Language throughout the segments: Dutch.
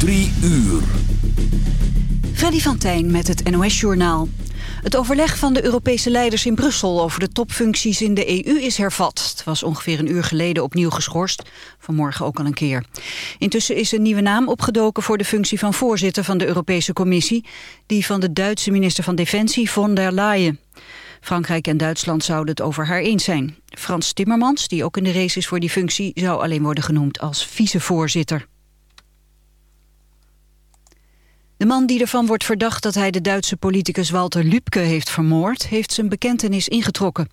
Drie uur. Freddy van Tijn met het NOS-journaal. Het overleg van de Europese leiders in Brussel over de topfuncties in de EU is hervat. Het was ongeveer een uur geleden opnieuw geschorst, vanmorgen ook al een keer. Intussen is een nieuwe naam opgedoken voor de functie van voorzitter van de Europese Commissie, die van de Duitse minister van Defensie von der Leyen. Frankrijk en Duitsland zouden het over haar eens zijn. Frans Timmermans, die ook in de race is voor die functie, zou alleen worden genoemd als vicevoorzitter. De man die ervan wordt verdacht dat hij de Duitse politicus Walter Lübke heeft vermoord, heeft zijn bekentenis ingetrokken.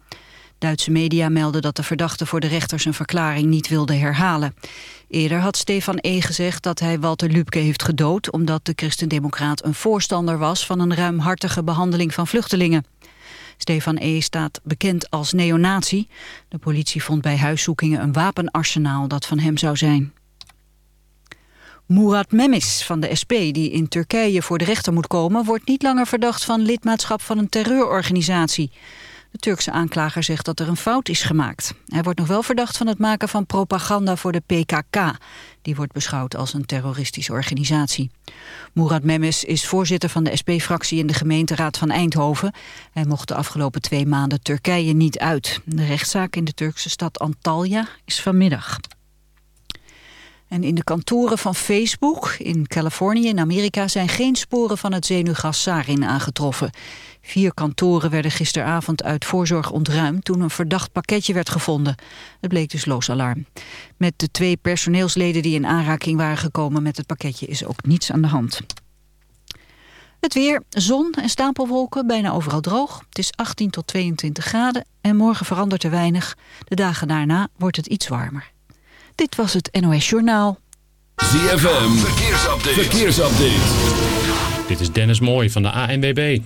Duitse media melden dat de verdachte voor de rechter zijn verklaring niet wilde herhalen. Eerder had Stefan E. gezegd dat hij Walter Lübke heeft gedood... omdat de christendemocraat een voorstander was van een ruimhartige behandeling van vluchtelingen. Stefan E. staat bekend als neonazi. De politie vond bij huiszoekingen een wapenarsenaal dat van hem zou zijn. Murat Memis van de SP, die in Turkije voor de rechter moet komen... wordt niet langer verdacht van lidmaatschap van een terreurorganisatie. De Turkse aanklager zegt dat er een fout is gemaakt. Hij wordt nog wel verdacht van het maken van propaganda voor de PKK. Die wordt beschouwd als een terroristische organisatie. Murat Memes is voorzitter van de SP-fractie in de gemeenteraad van Eindhoven. Hij mocht de afgelopen twee maanden Turkije niet uit. De rechtszaak in de Turkse stad Antalya is vanmiddag. En in de kantoren van Facebook in Californië in Amerika zijn geen sporen van het zenuwgas sarin aangetroffen. Vier kantoren werden gisteravond uit voorzorg ontruimd toen een verdacht pakketje werd gevonden. Het bleek dus loos alarm. Met de twee personeelsleden die in aanraking waren gekomen met het pakketje is ook niets aan de hand. Het weer, zon en stapelwolken, bijna overal droog. Het is 18 tot 22 graden en morgen verandert er weinig. De dagen daarna wordt het iets warmer. Dit was het NOS Journaal. ZFM, verkeersupdate. verkeersupdate. Dit is Dennis Mooij van de ANWB.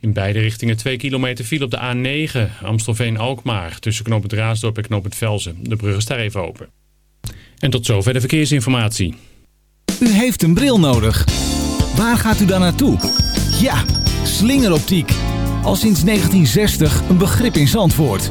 In beide richtingen 2 kilometer file op de A9 Amstelveen-Alkmaar... tussen knoop het Raasdorp en knoop het Velzen. De brug is daar even open. En tot zover de verkeersinformatie. U heeft een bril nodig. Waar gaat u dan naartoe? Ja, slingeroptiek. Al sinds 1960 een begrip in Zandvoort.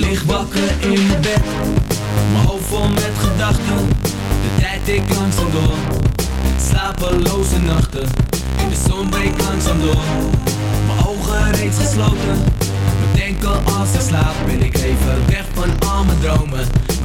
Lig bakken in mijn bed. Mijn hoofd vol met gedachten De tijd ik langzaam door. Slapeloze nachten In de zon breekt langzaam door. Mijn ogen reeds gesloten Mijn denken als ik slaap Ben ik even weg van al mijn dromen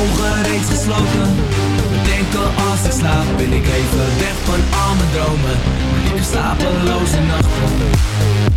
ogen reeds gesloten. Denken als ik slaap ben ik even weg van al mijn dromen. De slapeloze nachten.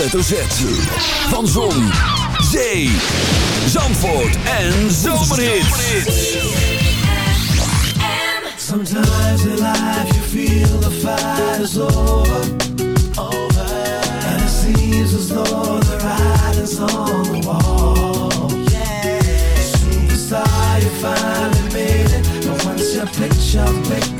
Hoofdletter Z. Van Zon, Zee, Zandvoort en Zomerhits. Sometimes in life you feel the fight is over, over, and it seems as though the writing's on the wall. Yeah, superstar, you finally made it, but once your picture becomes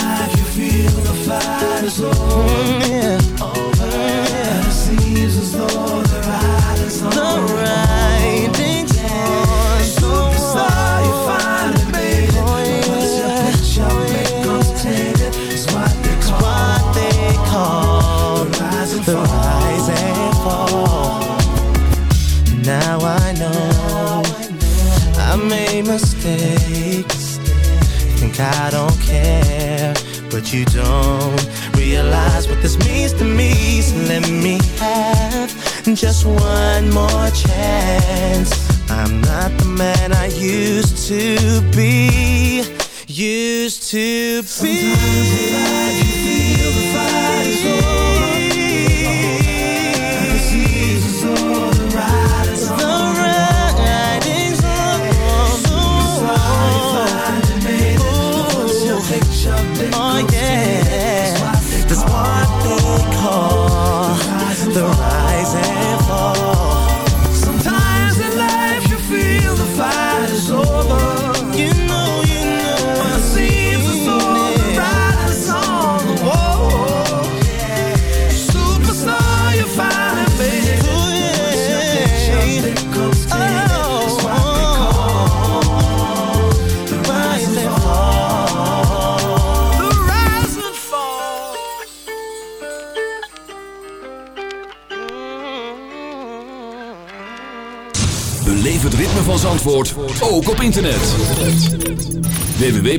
In life you feel the fight is over, Mm, yeah. over, and it seems as though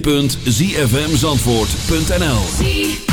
www.zfmzandvoort.nl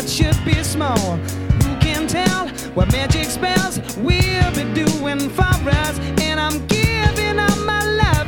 that should be small. Who can tell what magic spells we'll be doing for us? And I'm giving up my love.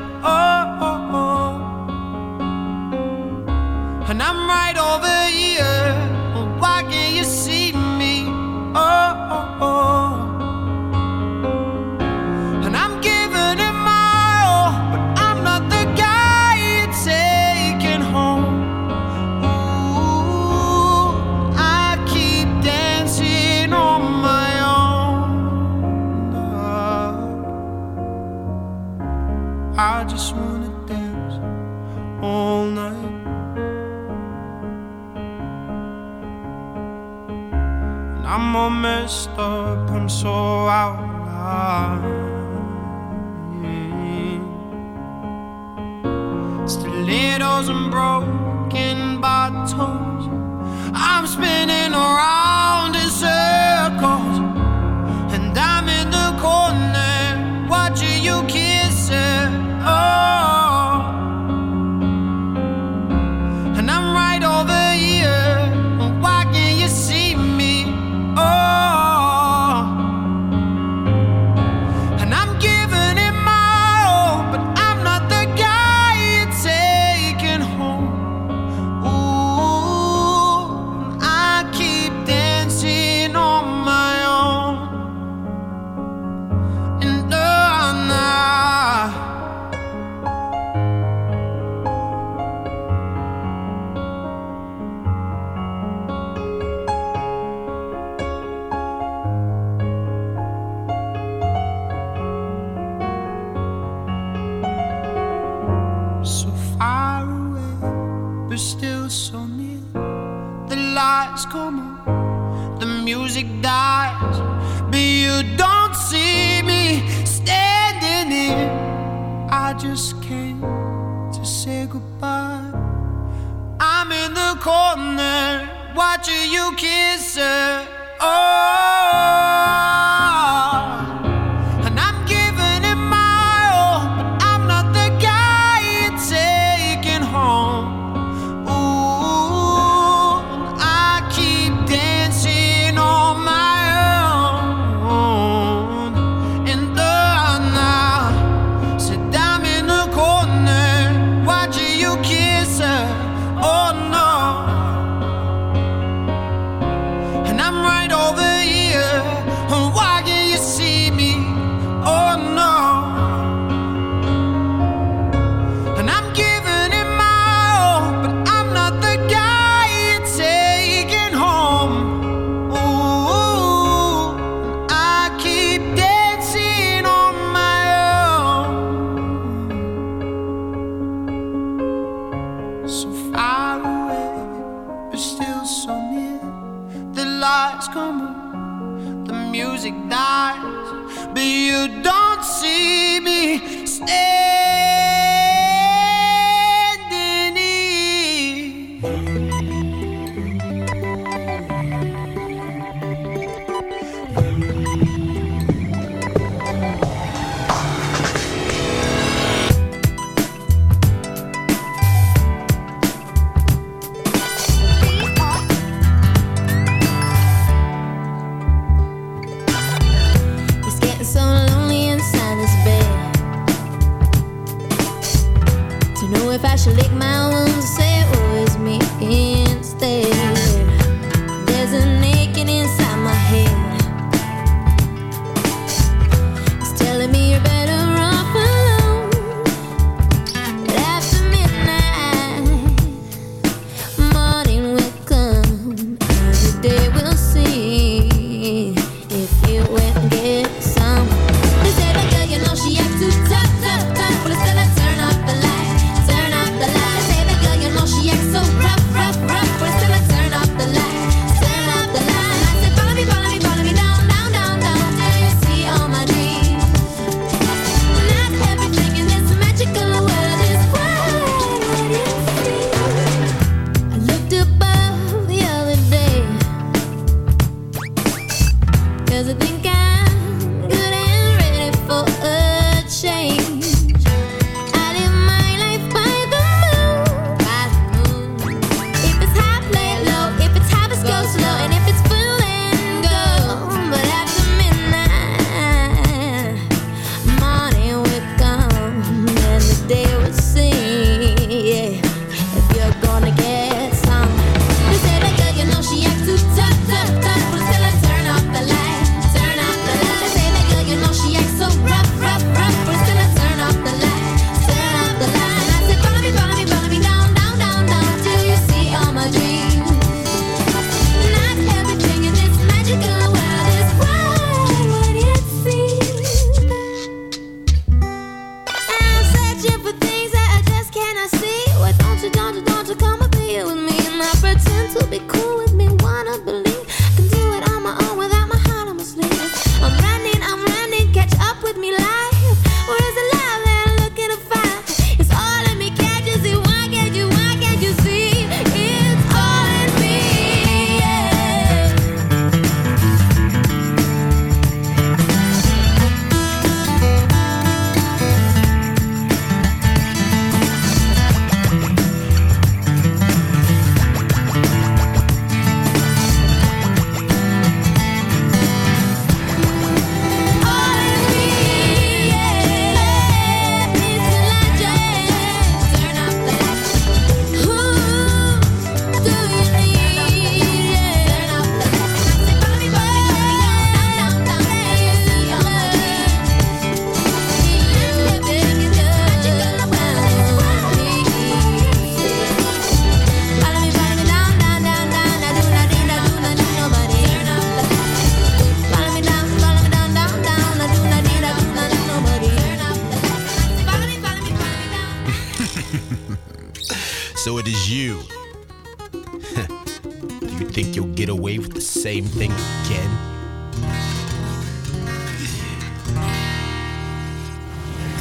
so out of still Yeah. Stilettos and broken bottles. I'm spinning around. eyes, but you don't see me stay.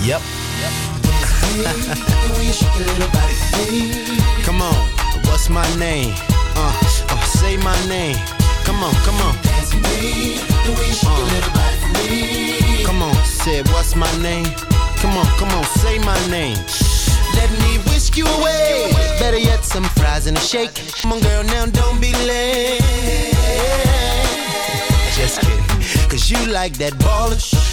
Yep. come on, what's my name? Uh, uh, say my name. Come on, come on. Uh, come on, say what's my name? Come on, come on, say my name. Let me whisk you away. Better yet, some fries and a shake. Come on, girl, now don't be late. Just kidding. Cause you like that ballish,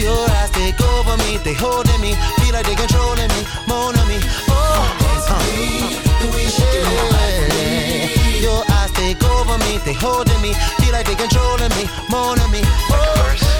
your eyes take over me, they holding me, feel like they controlling me, more on me. Oh, uh. yeah. Your eyes take over me, they holding me, feel like they controlling me, more on me. Oh,